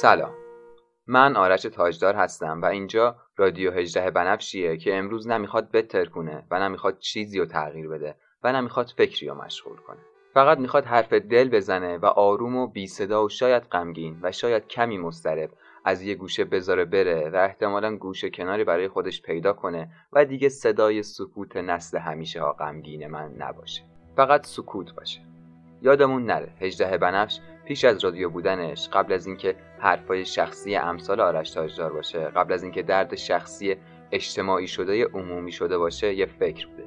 سلام. من آرش تاجدار هستم و اینجا رادیو هجده بنفشیه که امروز نمی‌خواد بترکونه و نمی‌خواد چیزی رو تغییر بده و نمی‌خواد فکری رو مشغول کنه. فقط می‌خواد حرف دل بزنه و آروم و بی صدا و شاید غمگین و شاید کمی مضطرب از یه گوشه بذاره بره و احتمالا گوشه کناری برای خودش پیدا کنه و دیگه صدای سکوت نسل همیشه ها غمگین من نباشه. فقط سکوت باشه. یادمون نره هجده بنفش پیش از رادیو بودنش قبل از اینکه حرفای شخصی امثال آرش تاجدار باشه قبل از اینکه درد شخصی اجتماعی شده عمومی شده باشه یه فکر بوده.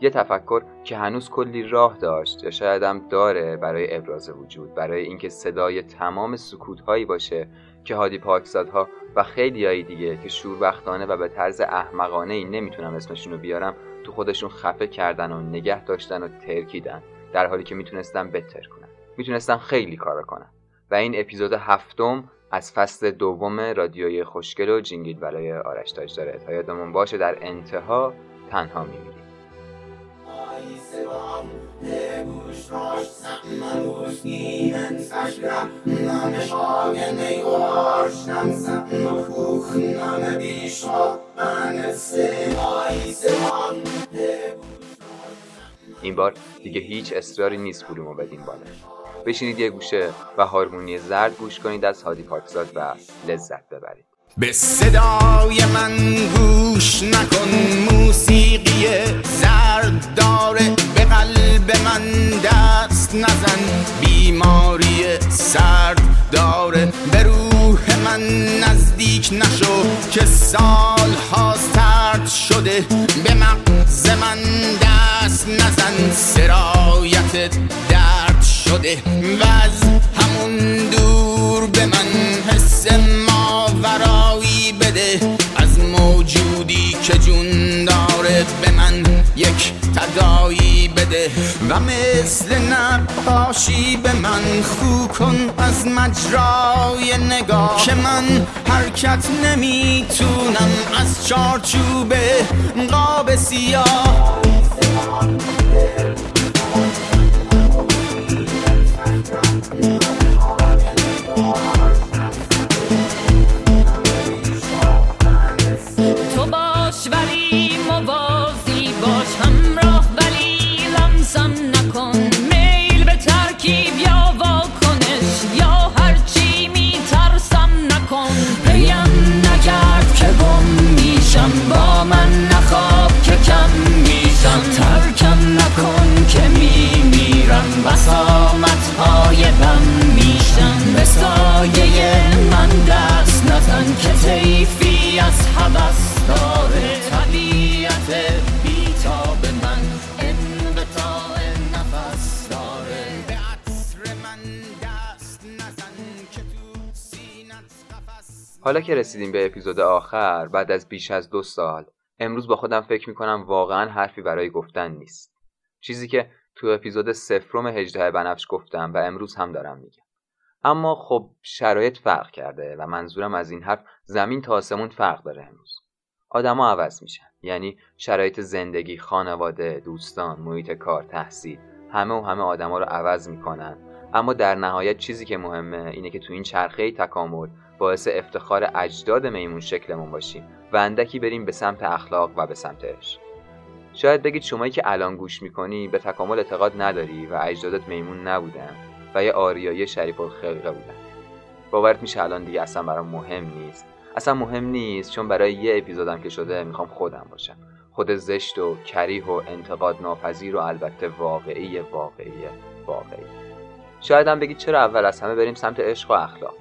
یه تفکر که هنوز کلی راه داشت یا شاید هم داره برای ابراز وجود برای اینکه صدای تمام سکوت هایی باشه که هادی پاکزادها و خیلی هایی دیگه که شوربختانه و به طرز احمقانه ای نمی‌تونم اسمشون رو بیارم تو خودشون خفه کردن و نگه داشتن و ترکیدن در حالی که می‌تونستن بتر کنن می‌تونستن خیلی کار کنن. و این اپیزود هفتم از فصل دوم رادیوی خوشگل و جینگیل برای آرش تاج داره. تا یادمون باشه در انتها تنها میمیریم. این بار دیگه هیچ اصراری نیست پولمو بدین بالا. بشینید یه گوشه و هارمونی زرد گوش کنید از هادی پاکزاد و لذت ببرید. به صدای من گوش نکن موسیقی زرد داره به قلب من دست نزن. بیماری سرد داره به روح من نزدیک نشو که سال شده و از همون دور به من حس ماورایی بده. از موجودی که جون داره به من یک تدایی بده. و مثل نقاشی به من خو کن از مجرای نگاه که من حرکت نمی‌تونم از چارچوب قاب سیاه. حالا که رسیدیم به اپیزود آخر بعد از بیش از دو سال امروز با خودم فکر می‌کنم واقعا حرفی برای گفتن نیست. چیزی که تو اپیزود سفرم هجده بنفش گفتم و امروز هم دارم میگم. اما خب شرایط فرق کرده و منظورم از این حرف زمین تا آسمون فرق داره امروز. آدما عوض میشن. یعنی شرایط زندگی خانواده دوستان محیط کار تحصیل همه و همه آدما رو عوض می‌کنن. اما در نهایت چیزی که مهمه اینه که تو این چرخه تکامل باعث افتخار اجداد میمون شکلمون باشیم و اندکی بریم به سمت اخلاق و به سمت عشق. شاید بگید شمایی که الان گوش می‌کنی به تکامل اعتقاد نداری و اجدادت میمون نبودن و یه آریایی شریف الخلقه بودن. باورت میشه الان دیگه اصلا برام مهم نیست. اصلا مهم نیست چون برای یه اپیزودم که شده می‌خوام خودم باشم. خود زشت و کریه و انتقاد ناپذیر و البته واقعی واقعی واقعی. شاید هم بگید چرا اول از همه بریم سمت عشق و اخلاق؟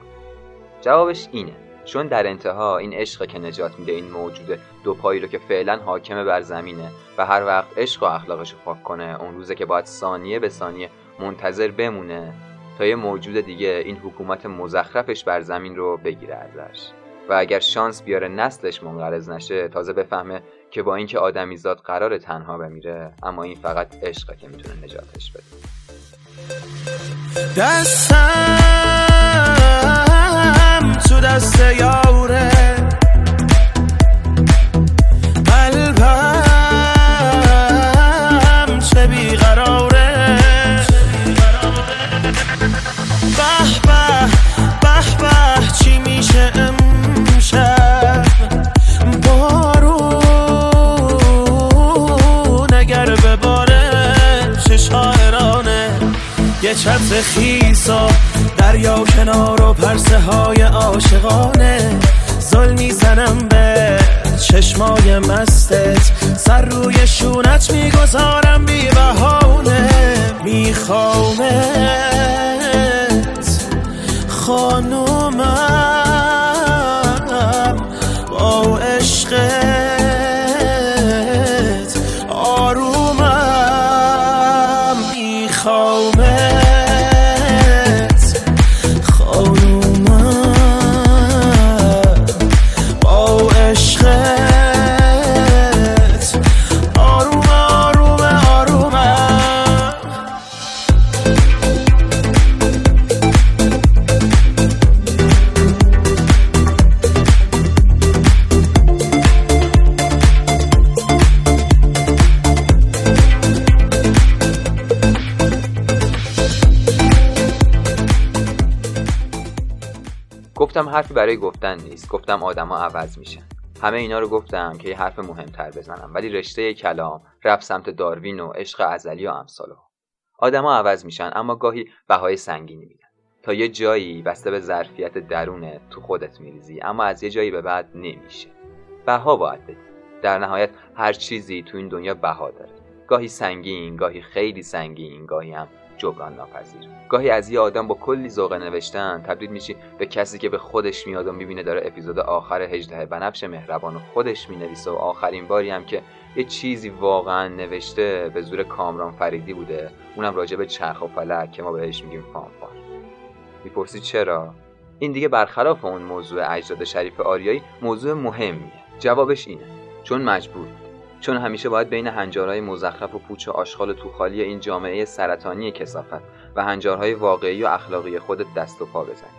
جوابش اینه. چون در انتها این عشق که نجات میده این موجود دو پایی رو که فعلا حاکم بر زمینه و هر وقت عشق و اخلاقش رو پاک کنه اون روزه که باید ثانیه به ثانیه منتظر بمونه تا یه موجود دیگه این حکومت مزخرفش بر زمین رو بگیره ازش. و اگر شانس بیاره نسلش منقرض نشه تازه بفهمه که با اینکه آدمیزاد قرار تنها بمیره اما این فقط عشقه که می‌تونه نجاتش بده. دستم تو دست یاره چتر خیسا دریا کنار و پرسه های عاشقانه. زل می‌زنم به چشمای مستت. سر روی شونت می‌گذارم بی بهانه. میخوامت خانومم. گفتم حرفی برای گفتن نیست. گفتم آدما عوض میشن. همه اینا رو گفتم که یه حرف مهمتر بزنم. ولی رشته کلام رفت سمت داروین و عشق ازلی و امثالها آدما عوض میشن اما گاهی بهای سنگینی میدن. تا یه جایی بسته به ظرفیت درونه تو خودت میریزی اما از یه جایی به بعد نمیشه. بها باید بدی. در نهایت هر چیزی تو این دنیا بها داره. گاهی سنگین گاهی خیلی سنگین گاهی هم جبران ناپذیر. گاهی از یه آدم با کلی ذوق نوشتن تبدیل میشی به کسی که به خودش میاد و می‌بینه داره اپیزود آخر هجده بنفش مهربان و خودش می‌نویسه و آخرین باری هم که یه چیزی واقعا نوشته به زور کامران فریدی بوده. اونم راجع به چرخ و فلک که ما بهش میگیم فانفار می‌پرسی چرا؟ این دیگه برخلاف اون موضوع اجداد شریف آریایی موضوع مهمیه. جوابش اینه. چون مجبور. چون همیشه باید بین هنجارهای مزخرف و پوچ و آشغال توخالی این جامعه سرطانی کسافت و هنجارهای واقعی و اخلاقی خودت دست و پا بزنی.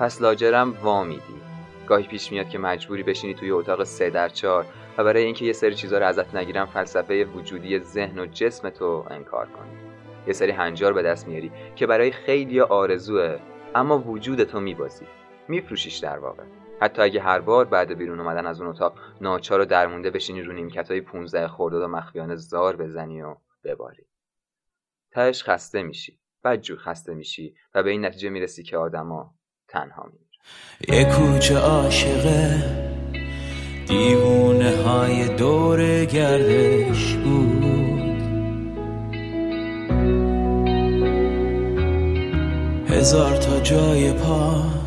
پس لاجرم وا میدی گاهی پیش میاد که مجبوری بشینی توی اتاق سه در چهار و برای اینکه یه سری چیزا رو ازت نگیرم فلسفه وجودی ذهن و جسم تو انکار کنی. یه سری هنجار به دست میاری که برای خیلی آرزوه اما وجود تو میبازی. میفروشیش در واقع. حتی اگه هر بار بعد بیرون اومدن از اون اتاق ناچار و درمونده بشینی رو نیمکت های 15 خرداد و مخفیانه زار بزنی و بباری. تهش خسته میشی بدجور خسته میشی و به این نتیجه می‌رسی که آدما تنها میمیرن. یه کوچه عاشقه دیوونه های دور گردش بود. هزار تا جای پا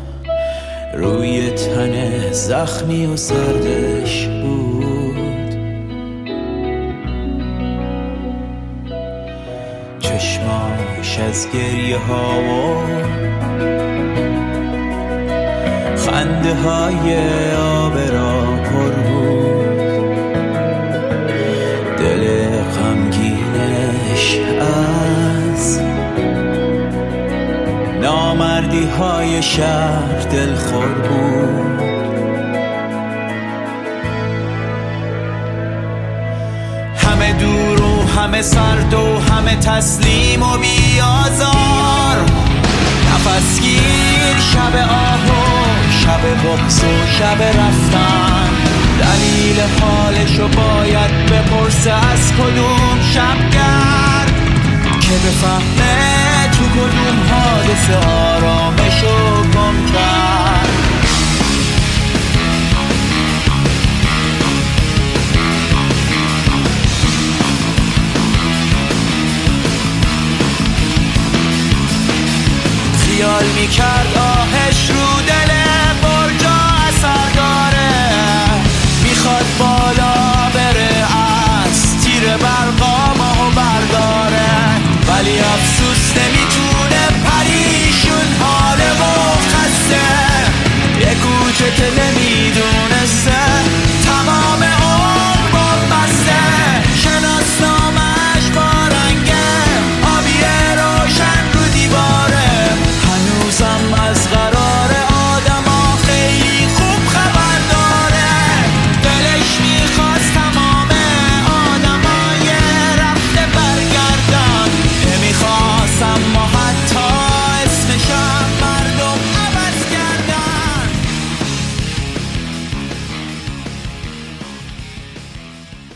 روی تن زخمی و سردش بود. چشماش از گریه ها و خنده های آبرا نامردی های شهر دلخور بود. همه دور و همه سرد و همه تسلیم و بیازار نفس گیر شب آه و شب بغز و شب رفتن. دلیل حالشو باید بپرسه از کدوم شبگرد که بفهمه تو کدوم حادثه آرامشو گم کرد. خیال می‌کرد آهش رو دل که نمی‌دونسته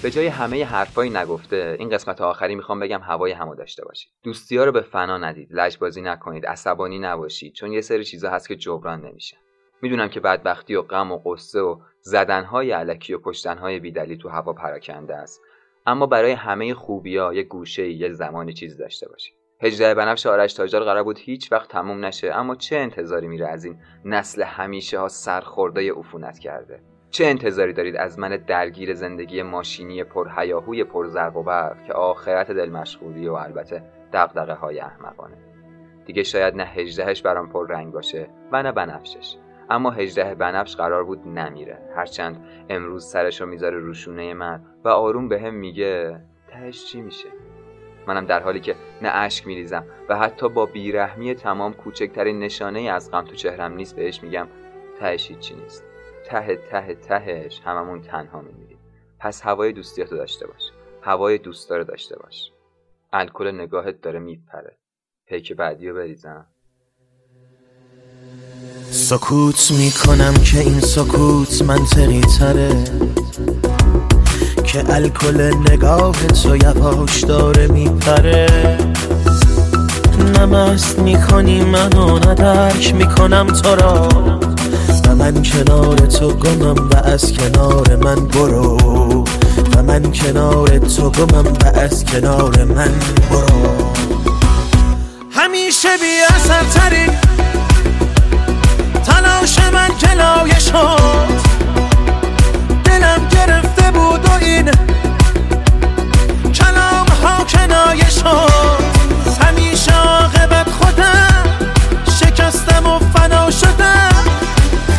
به جای همه حرفایی نگفته این قسمت آخری می‌خوام بگم هوای همو داشته باشید. دوستی رو به فنا ندید لجبازی نکنید عصبانی نباشید چون یه سری چیزا هست که جبران نمیشه. می‌دونم که بدبختی و غم و قصه و زدنهای علکی و کشتنهای بیدلی تو هوا پراکنده است. اما برای همه خوبیا یه گوشه یه زمانی چیز داشته باشید. هجده بنفش آرش تاجدار قرار بود هیچ وقت تموم نشه اما چه انتظاری میره از این نسل همیشه ها سرخورده عفونت کرده؟ چه انتظاری دارید از من درگیر زندگی ماشینی پرهیاهوی پرزرق و برق که آخرت دل مشغولی و البته دقدقه های احمقانه؟ دیگه شاید نه هجدهش برام پر رنگ باشه و نه بنفشش. اما هجده بنفش قرار بود نمیره. هرچند امروز سرشو می‌ذاره روشونه من و آروم به هم میگه تهش چی میشه؟ منم در حالی که نه اشک میریزم و حتی با بیرحمی تمام کوچکترین نشانه از غم تو چهرم نیست بهش میگم تهش چی نیست. ته ته تهش هممون تنها میمیریم. پس هوای دوستیاتو داشته باش. هوای دوست داره داشته باش. الکل نگاهت داره میپره. پیک بعدی رو بریزم. سکوت می‌کنم که این سکوت منطقی تره. که الکل نگاه تو یواش داره میپره. نمست می‌کنی منو ندرک می‌کنم تو را. من کنار تو گمم و از کنار من برو. و من کنار تو گمم و از کنار من برو. همیشه بی اثر ترین تلاش من کلایه شد. دلم گرفته بود و این کلام ها کنایه شد. همیشه عاقبت خودم. شکستم و فنا شدم.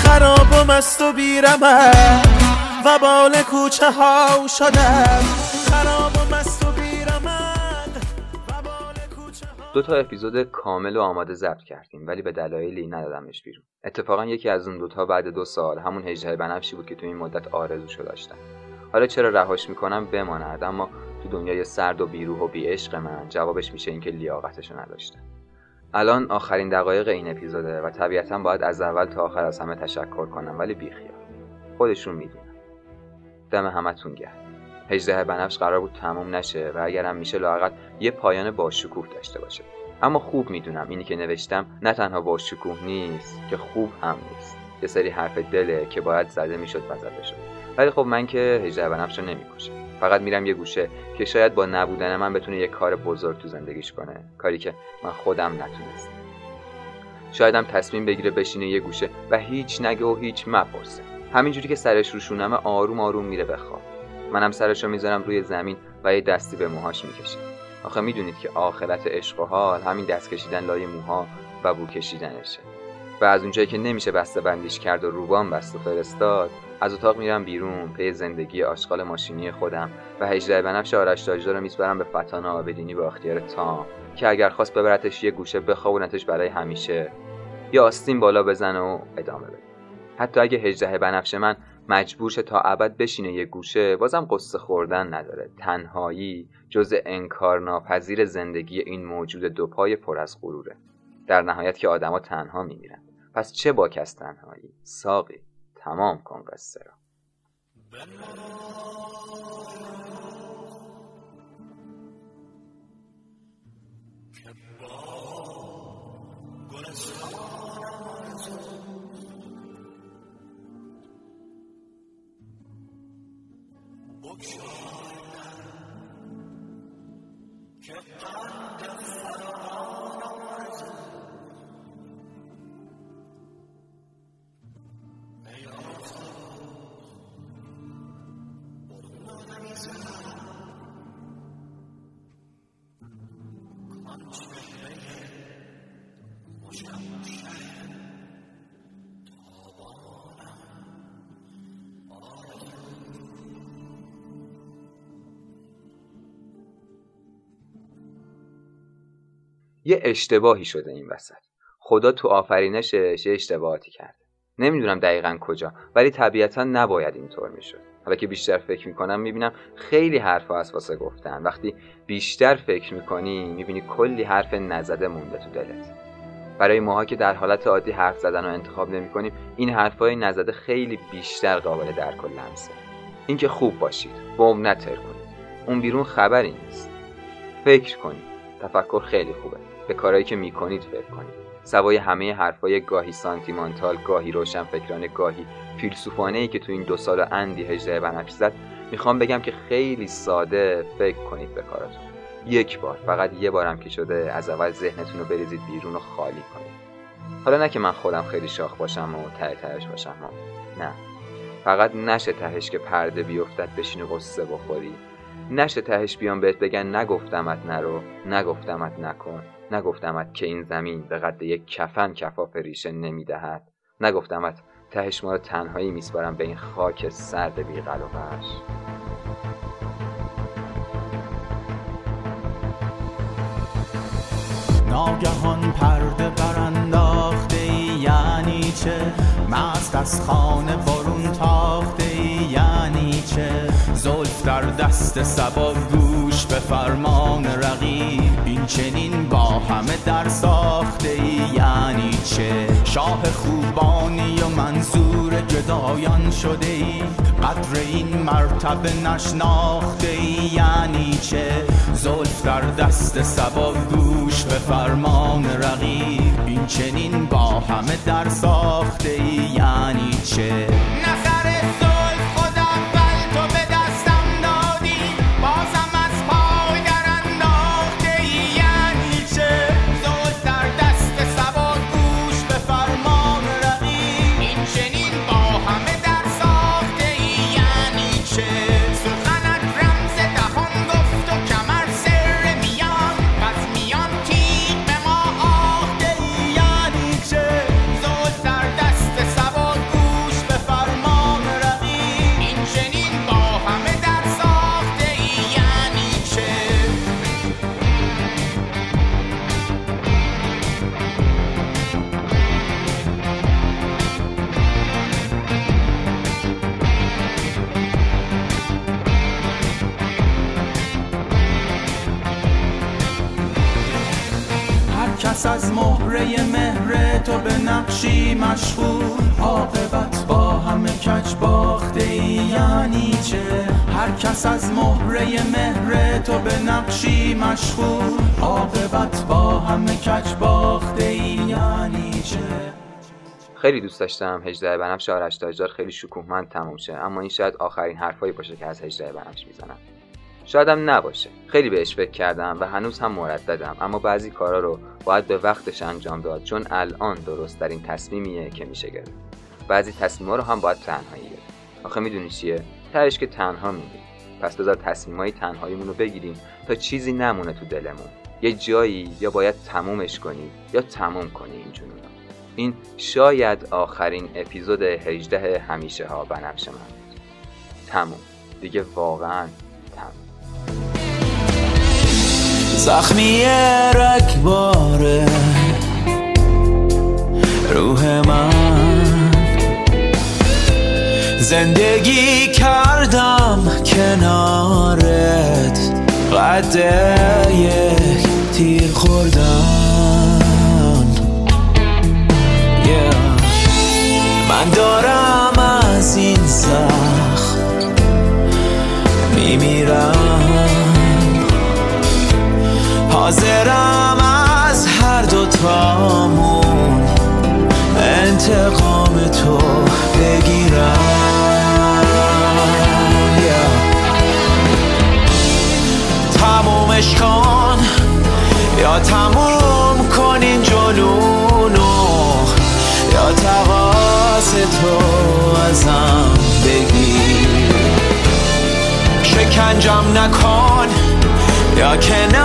خراب و مست و بیرمم و بال کوچه ها شدم خراب و مست بیرمم و بال کوچه ها دو تا اپیزود کامل و آماده ضبط کردیم ولی به دلایلی ندادمش بیرون. اتفاقا یکی از اون دوتا بعد دو سال همون هجده بنفشی بود که تو این مدت آرزوشو داشتم. حالا چرا رهاش می‌کنم؟ بماند اما تو دنیای سرد و بیروح و بیعشق من جوابش میشه اینکه لیاقتشو نداشتم. الان آخرین دقایق این اپیزوده و طبیعتا باید از اول تا آخر از همه تشکر کنم ولی بیخیال. خودشون می‌دونن. دم همتون گرم. هجده بنفش قرار بود تموم نشه و اگرم میشه لااقل یه پایان باشکوه داشته باشه. اما خوب می‌دونم اینی که نوشتم نه تنها باشکوه نیست که خوب هم نیست. یه سری حرف دله که باید زده می‌شد و زده شد. ولی خب من که هجده بنفش رو نمی‌کشم. فقط میرم یه گوشه که شاید با نبودن من بتونه یه کار بزرگ تو زندگیش کنه. کاری که من خودم نتونستم. شایدم تصمیم بگیره بشینه یه گوشه و هیچ نگه و هیچ مپرسه. همینجوری که سرش رو شونمه آروم آروم میره بخواب منم سرشو می‌ذارم روی زمین و یه دستی به موهاش می‌کشم. آخه می‌دونید که آخرت عشق و حال همین دست کشیدن لای موها و بو کشیدنشه. و از اونجایی که نمیشه بسته بندیش کرد و روبان بست و فرستاد از اتاق میرم بیرون پی زندگی آشغال ماشینی خودم و هجده بنفش آرش تاجدار رو میسپرم به فتان آبدینی به اختیار تام که اگر خواست ببرتش یه گوشه بخوابونتش برای همیشه. یا آستین بالا بزنه و ادامه بده. حتی اگه هجده بنفش من مجبور شه تا ابد بشینه یه گوشه بازم قصه خوردن نداره. تنهایی جز انکار ناپذیر زندگی این موجود دو پای پر از غروره. در نهایت که آدما تنها میمیرن. پس چه باک از تنهایی؟ ساقی. تمام کن قصه را یه اشتباهی شده این وسط. خدا تو آفرینشش یه اشتباهاتی کرده. نمی‌دونم دقیقا کجا ولی طبیعتا نباید اینطور می‌شد. حالا که بیشتر فکر می‌کنم می‌بینم خیلی حرف از واسه گفتن. وقتی بیشتر فکر می‌کنی می‌بینی کلی حرف نزده مونده تو دلت. برای ماها که در حالت عادی حرف زدن رو انتخاب نمی‌کنیم این حرفای نزده خیلی بیشتر قابل درک و لمسه. اینکه خوب باشید بمب نتر کنید. اون بیرون خبری نیست. فکر کنید. تفکر خیلی خوبه. به کارهایی که می‌کنید فکر کنید. سوای همه حرفای گاهی سانتیمانتال گاهی روشن فکرانه گاهی فیلسوفانه ای که تو این دو سال اندی هجده بنفش زد می‌خوام بگم که خیلی ساده فکر کنید به کاراتون. یک بار فقط یه بارم که شده از اول ذهنتون رو بریزید بیرون و خالی کنید. حالا نه که من خودم خیلی شاخ باشم و ته تهش باشم. نه. فقط نشه تهش که پرده بیفتد بشین و قصه بخوری. نشه تهش بیان بهت بگن نگفتمت نرو نگفتمت نکن نگفتمت که این زمین به قد یک کفن کفاف ریشه نمی‌دهد. نگفتمت تهش ما رو تنهایی میسپارم به این خاک سرد بیقل و وحش ناگهان پرده برانداخته یعنی چه؟ مست از خانه برون تاخته یعنی چه؟ زلف در دست سبا گوش به فرمان رقیب. این چنین با همه در ساخته ای یعنی چه؟ شاه خوبانی و منظور گدایان شده ای. قدر این مرتبه نشناخته ای یعنی چه؟ زلف در دست سبا گوش به فرمان رقیب. این چنین با همه در ساخته ای یعنی چه؟ کس از مهره مهر تو به نقشی مشغول. عاقبت با همه کج باخته یعنی چه؟ هر کس از مهره مهر تو به نقشی مشغول. عاقبت با همه کج باخته یعنی چه؟ خیلی دوست داشتم هجده بنفش آرش تاجدار خیلی شکوهمند تموم شه. اما این شاید آخرین حرفایی باشه که از هجده بنفش می‌زنم. شایدم نباشه. خیلی بهش فکر کردم و هنوز هم مرددم اما بعضی کارا رو باید به وقتش انجام داد چون الان درست ترین تصمیمیه که میشه گرفت. بعضی تصمیما رو هم باید تنهایی گرفت. آخه می‌دونی چیه؟ تهش که تنها میگیم پس بذار تصمیمای تنهاییمون رو بگیریم تا چیزی نمونه تو دلمون. یه جایی یا باید تمومش کنی یا تموم کنی این جنون. این شاید آخرین اپیزود 18 همیشه ها بنفش من تموم. دیگه واقعا زخمی رکباره روح من. زندگی کردم کنارت. قد یک تیر خوردن. Yeah. من دارم از این زخم میمیرم. حاضرم از هر دو تامون انتقام تو بگیرم. تمومش کن یا تموم کن این جنونو یا تقاس تو ازم بگیر شکنجم نکن یا زندگی